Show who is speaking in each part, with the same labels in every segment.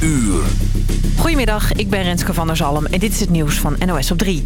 Speaker 1: uur.
Speaker 2: Goedemiddag, ik ben Renske van der Zalm en dit is het nieuws van NOS op 3.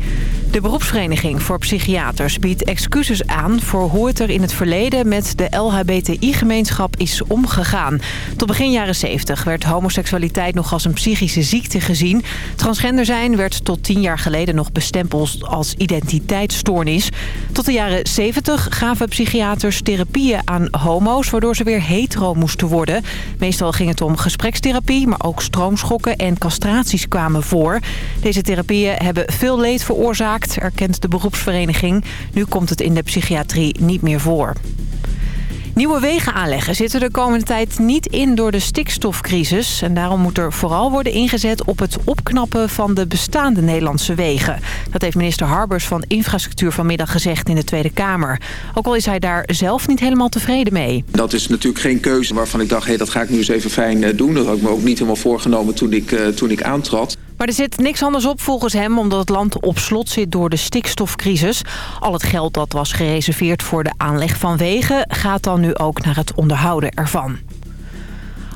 Speaker 2: De beroepsvereniging voor psychiaters biedt excuses aan... voor hoe het er in het verleden met de LHBTI-gemeenschap is omgegaan. Tot begin jaren 70 werd homoseksualiteit nog als een psychische ziekte gezien. Transgender zijn werd tot tien jaar geleden nog bestempeld als identiteitsstoornis. Tot de jaren 70 gaven psychiaters therapieën aan homo's... waardoor ze weer hetero moesten worden. Meestal ging het om gesprekstherapie, maar ook stroomschokken en castraties kwamen voor. Deze therapieën hebben veel leed veroorzaakt, erkent de beroepsvereniging. Nu komt het in de psychiatrie niet meer voor. Nieuwe wegen aanleggen zitten de komende tijd niet in door de stikstofcrisis. En daarom moet er vooral worden ingezet op het opknappen van de bestaande Nederlandse wegen. Dat heeft minister Harbers van Infrastructuur vanmiddag gezegd in de Tweede Kamer. Ook al is hij daar zelf niet helemaal tevreden mee.
Speaker 3: Dat is natuurlijk geen keuze waarvan ik dacht, hé, dat ga ik nu eens even fijn eh, doen. Dat had ik me ook niet helemaal voorgenomen toen ik, uh, toen ik aantrad.
Speaker 2: Maar er zit niks anders op volgens hem omdat het land op slot zit door de stikstofcrisis. Al het geld dat was gereserveerd voor de aanleg van wegen gaat dan nu ook naar het onderhouden ervan.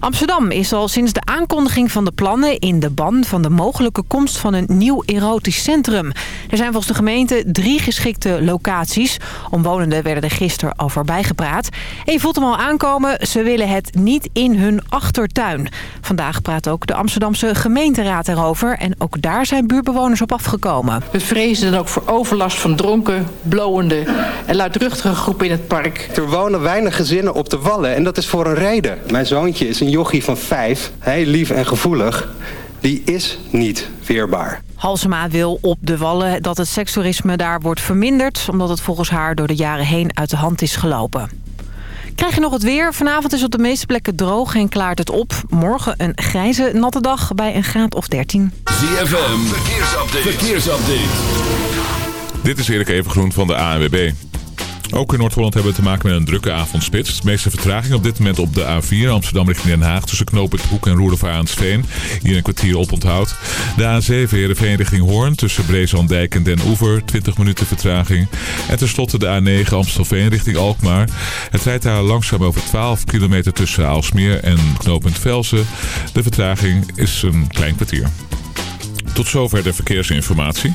Speaker 2: Amsterdam is al sinds de aankondiging van de plannen in de ban van de mogelijke komst van een nieuw erotisch centrum. Er zijn volgens de gemeente drie geschikte locaties. Omwonenden werden er gisteren al voorbij gepraat. En je voelt hem al aankomen, ze willen het niet in hun achtertuin. Vandaag praat ook de Amsterdamse gemeenteraad erover. En ook daar zijn buurtbewoners op afgekomen.
Speaker 4: We vrezen dan ook voor overlast van dronken, blowende en luidruchtige groepen in het park.
Speaker 5: Er wonen weinig gezinnen op de Wallen en dat is voor een reden. Mijn zoontje is een jochie van vijf, heel lief en gevoelig, die is niet weerbaar.
Speaker 2: Halsema wil op de Wallen dat het sekstoerisme daar wordt verminderd... omdat het volgens haar door de jaren heen uit de hand is gelopen. Krijg je nog het weer? Vanavond is op de meeste plekken droog en klaart het op. Morgen een grijze, natte dag bij een graad of 13.
Speaker 1: ZFM, verkeersupdate. verkeersupdate.
Speaker 6: Dit is Erik Evengroen van de ANWB. Ook in Noord-Holland hebben we te maken met een drukke avondspits. De meeste vertraging op dit moment op de A4 Amsterdam richting Den Haag... tussen knooppunt Hoek en Roelofaar-Aansveen. Hier een kwartier op onthoud. De A7 Heerenveen richting Hoorn tussen Breeslandijk en Den Oever. 20 minuten vertraging. En tenslotte de A9 Amstelveen richting Alkmaar. Het rijdt daar langzaam over 12 kilometer tussen Aalsmeer en knooppunt Velsen. De vertraging is een klein kwartier. Tot zover de verkeersinformatie.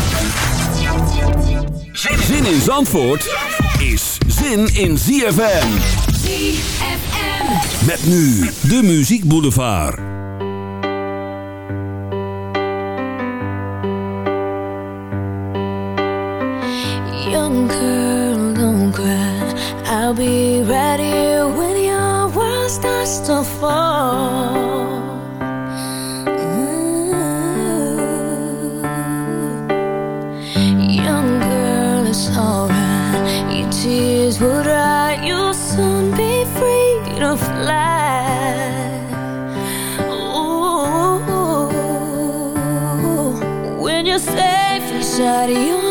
Speaker 1: Zin in Zandvoort is zin in ZFM.
Speaker 7: ZFM.
Speaker 1: Met nu de Muziek Boulevard.
Speaker 7: Young girl, don't cry. I'll be here when your world starts to fall. Ooh, when you're safe inside your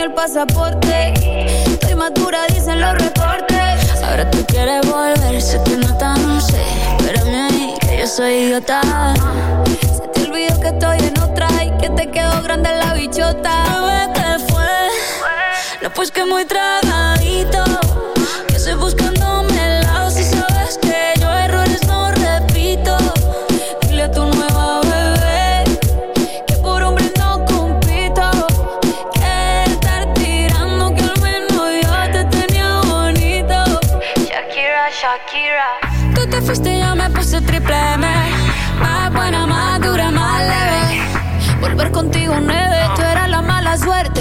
Speaker 8: y
Speaker 9: el pasaporte. Estoy madura, dicen los reportes.
Speaker 8: Ahora tú quieres volver, sé que no tan sé. Espérame ahí, que yo soy idiota.
Speaker 9: Se te olvidó que estoy en otra y que te quedó grande la bichota.
Speaker 8: Bebé, ¿qué fue? No, pues que muy tragadito. Que estoy buscándome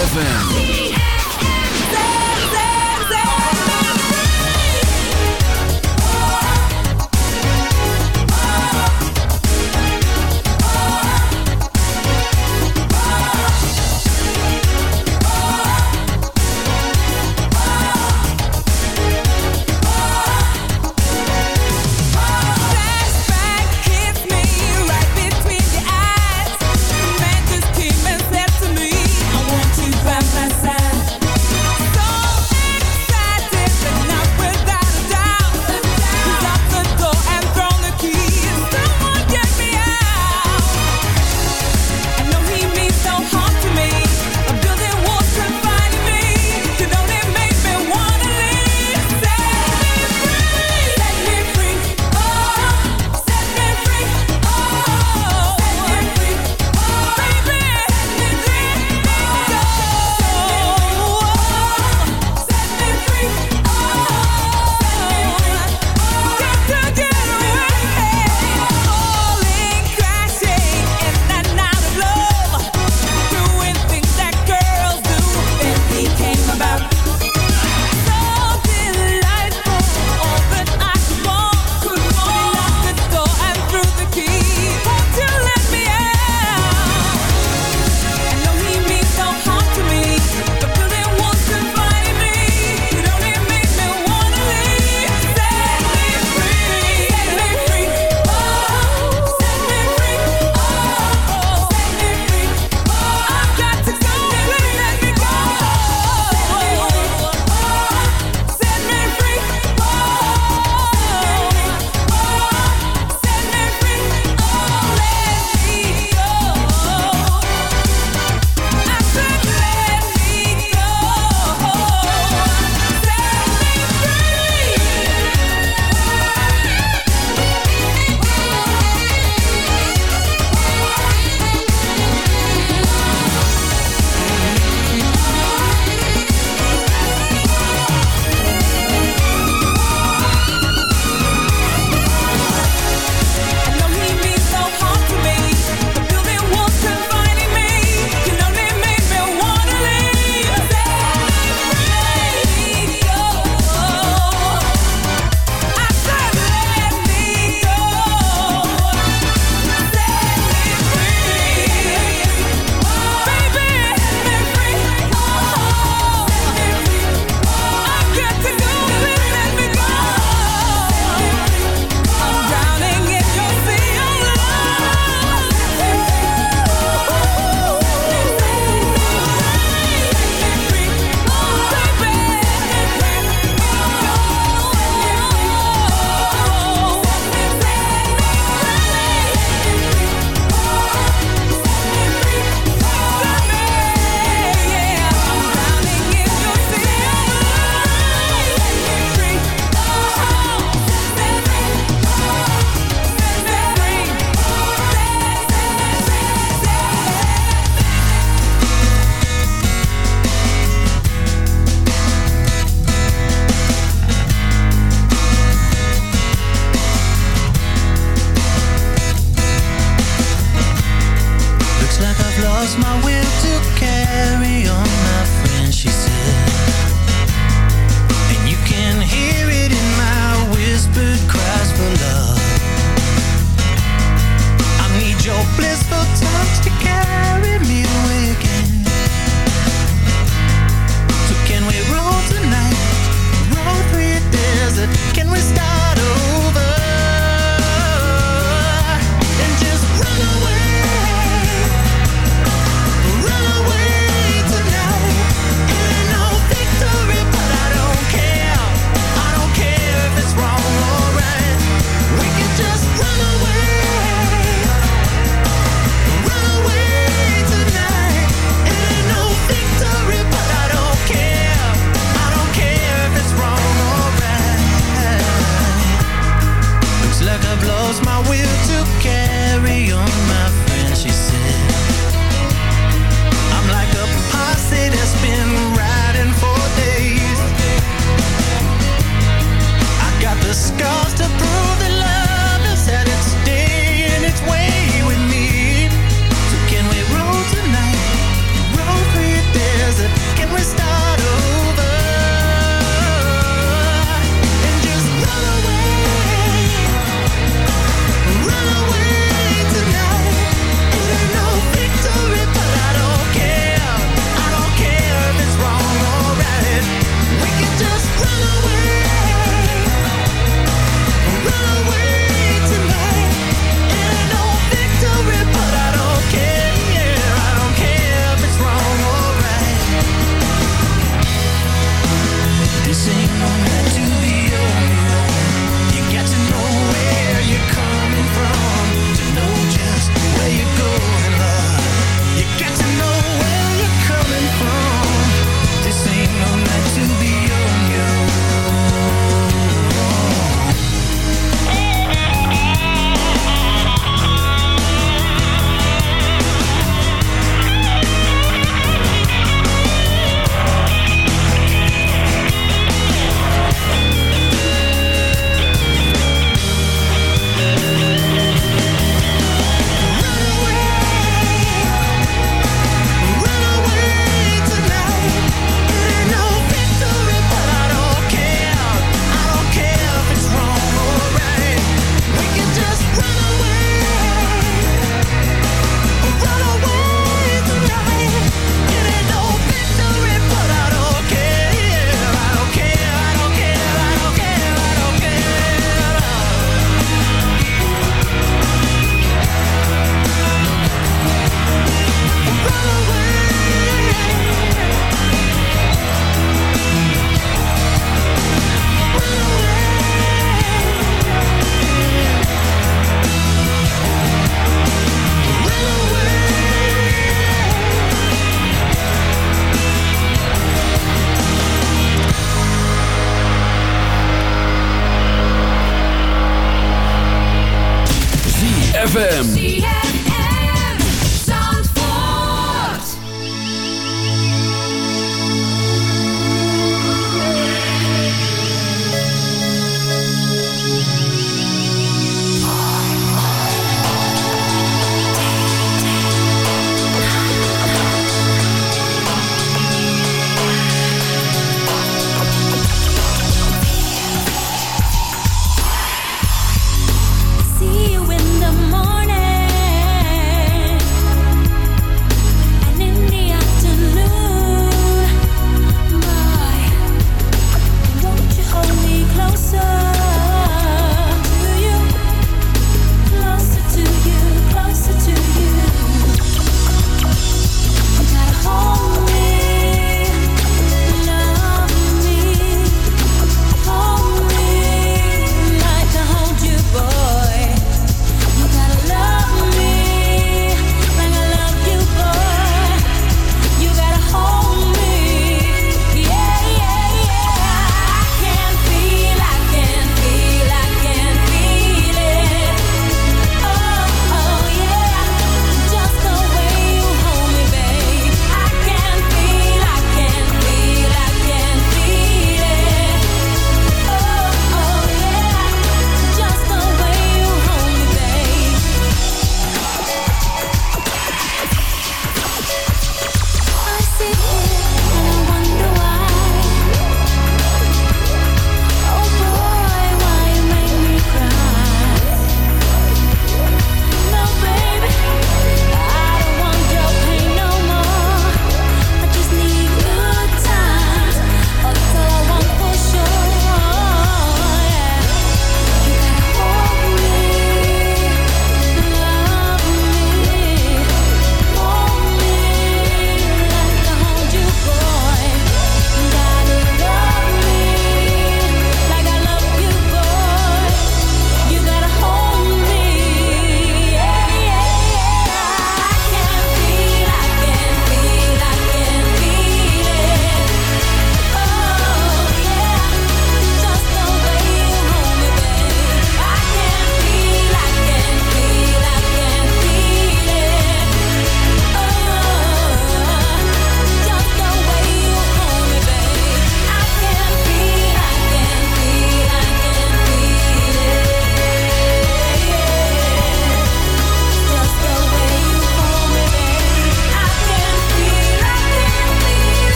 Speaker 10: ZFM.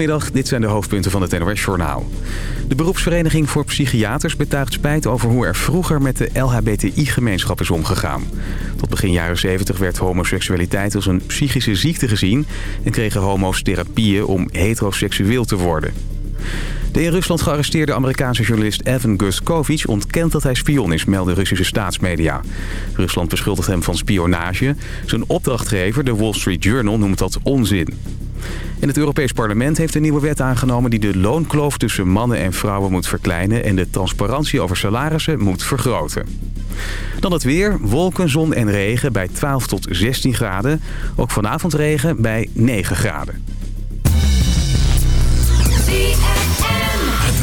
Speaker 11: Goedemiddag, dit zijn de hoofdpunten van het NOS-journaal. De beroepsvereniging voor psychiaters betuigt spijt over hoe er vroeger met de LHBTI-gemeenschap is omgegaan. Tot begin jaren 70 werd homoseksualiteit als een psychische ziekte gezien... en kregen homo's therapieën om heteroseksueel te worden. De in Rusland gearresteerde Amerikaanse journalist Evan Guskovich ontkent dat hij spion is, melden Russische staatsmedia. Rusland beschuldigt hem van spionage. Zijn opdrachtgever, de Wall Street Journal, noemt dat onzin. En het Europees Parlement heeft een nieuwe wet aangenomen... die de loonkloof tussen mannen en vrouwen moet verkleinen... en de transparantie over salarissen moet vergroten. Dan het weer, wolken, zon en regen bij 12 tot 16 graden. Ook vanavond regen bij 9 graden.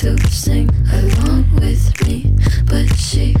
Speaker 12: to sing along with me, but she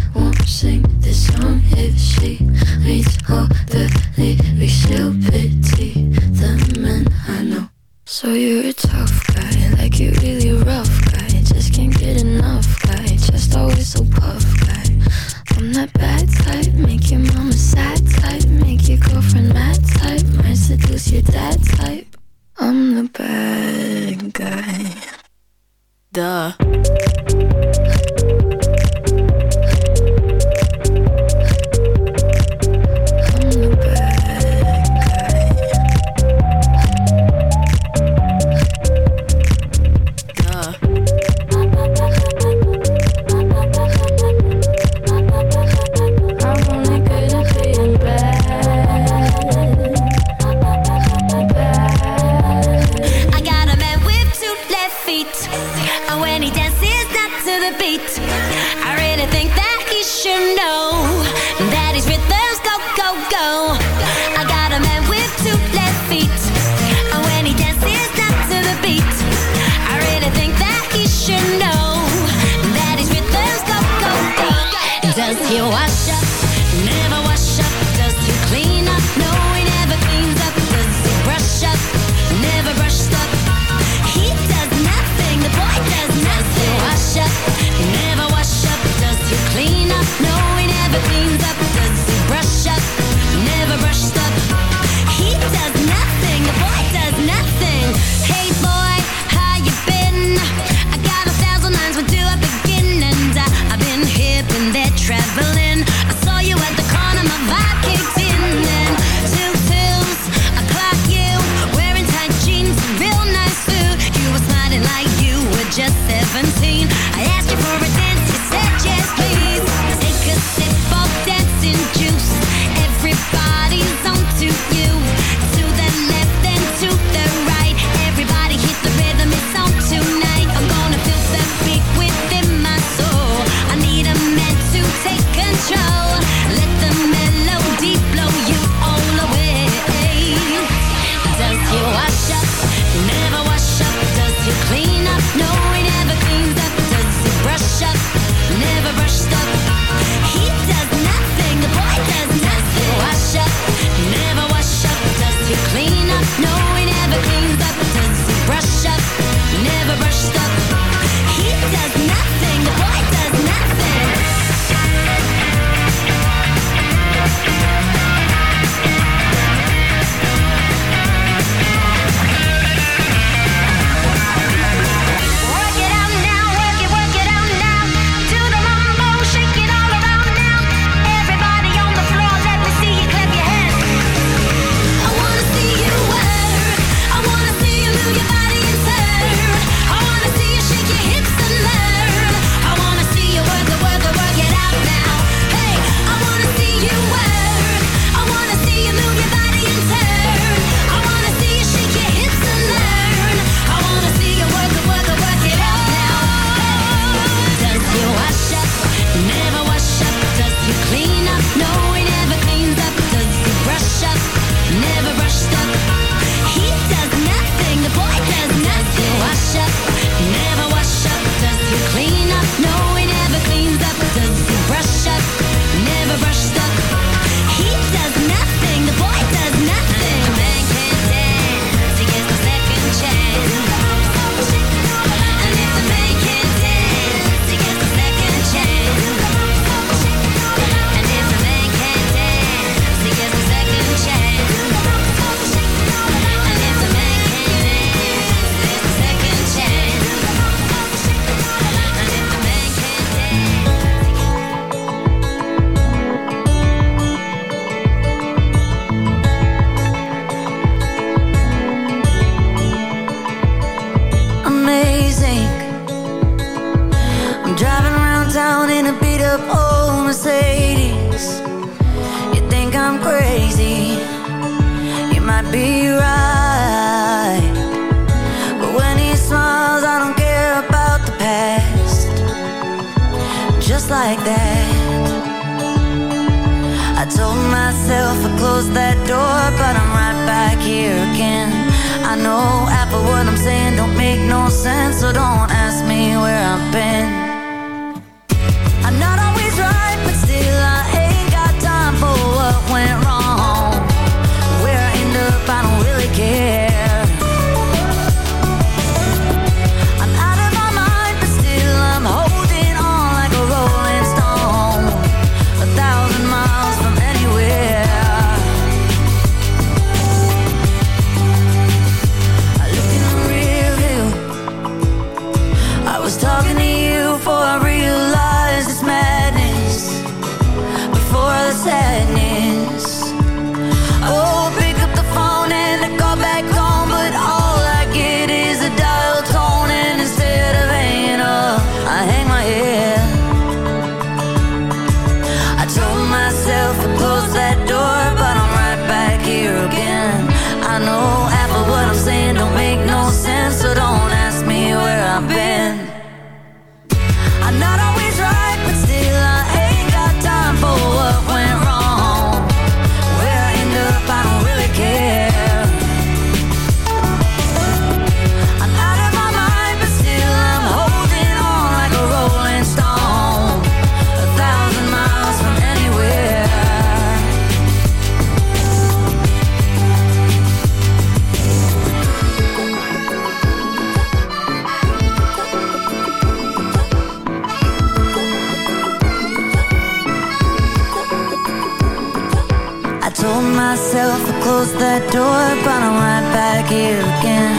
Speaker 7: here again.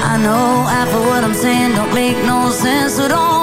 Speaker 7: I know half of what I'm saying don't make no sense at all.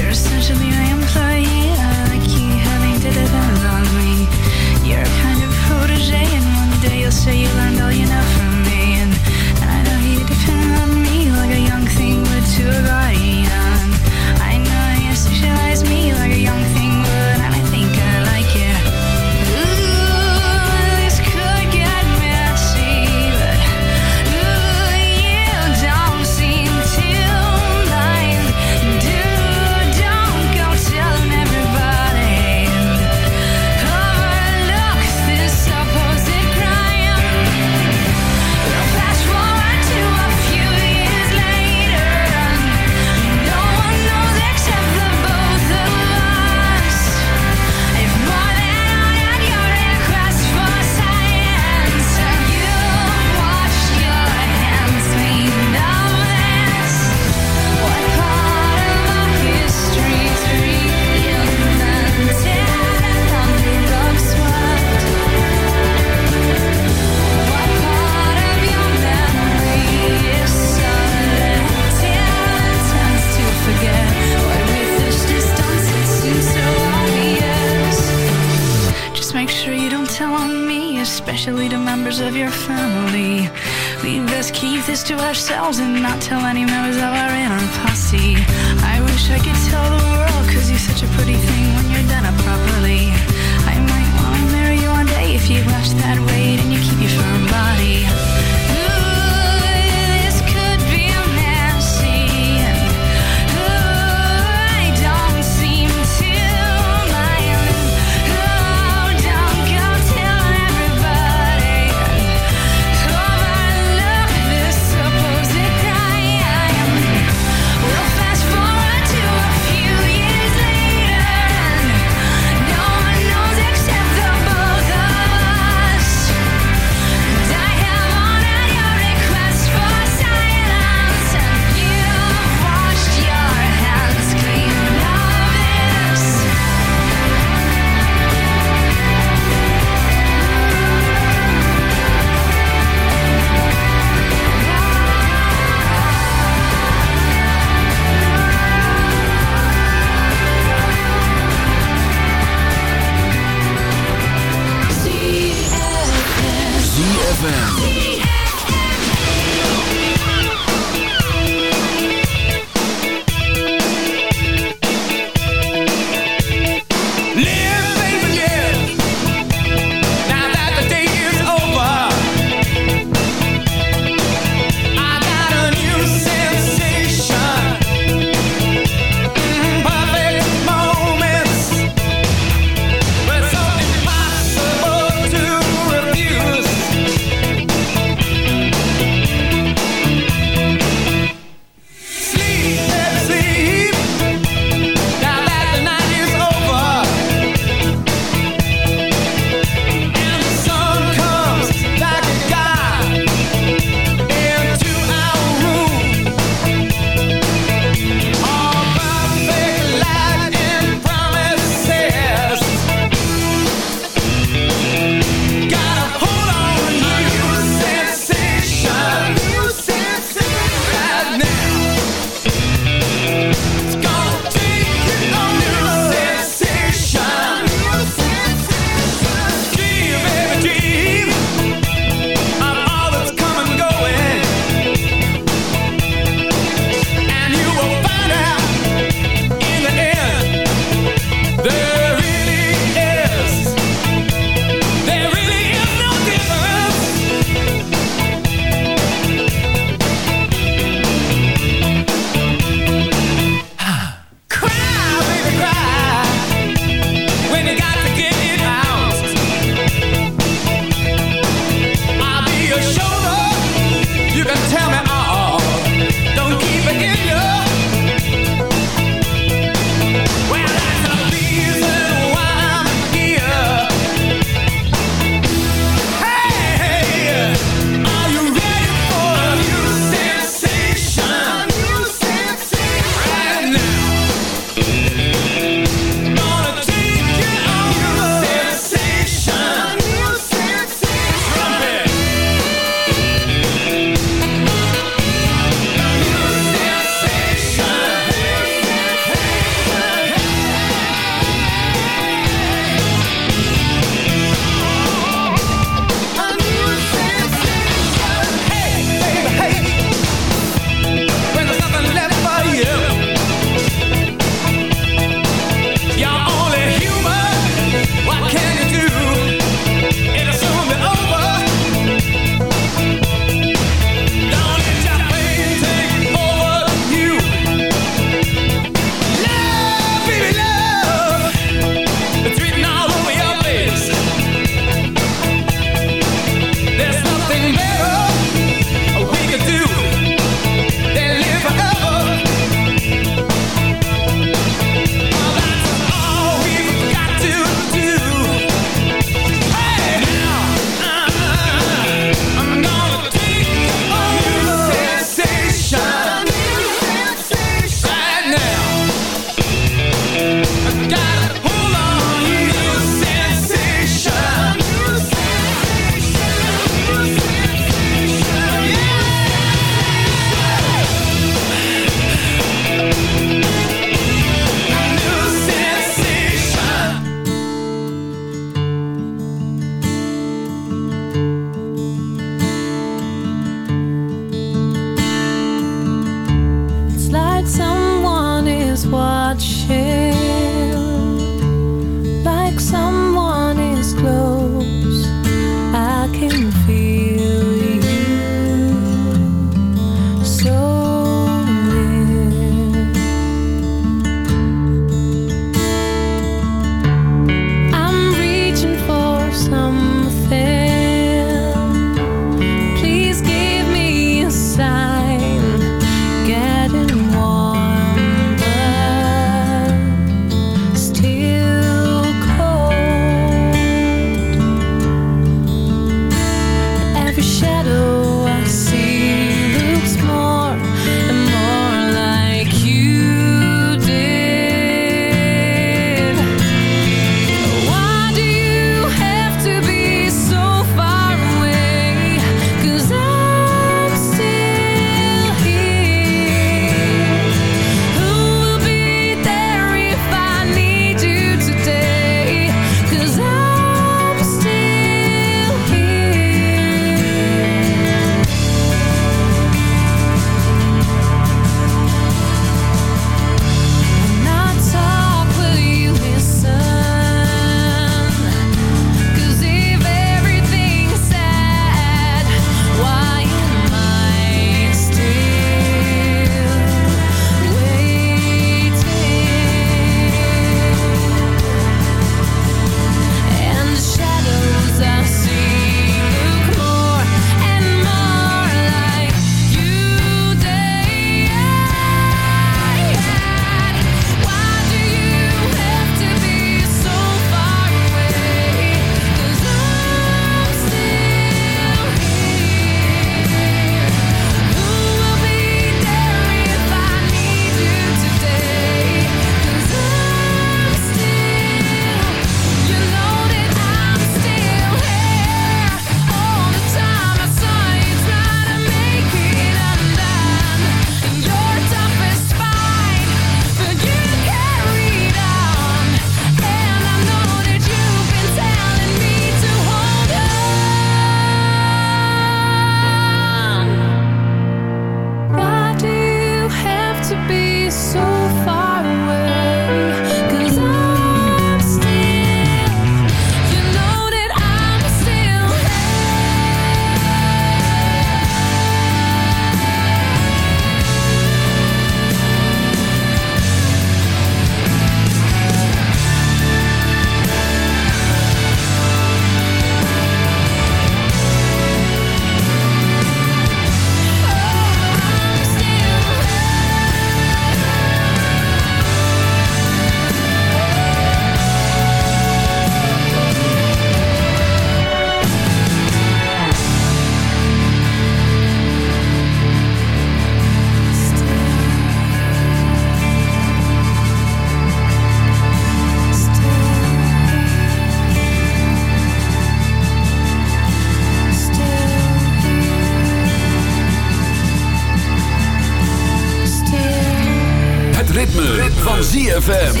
Speaker 13: ZFM.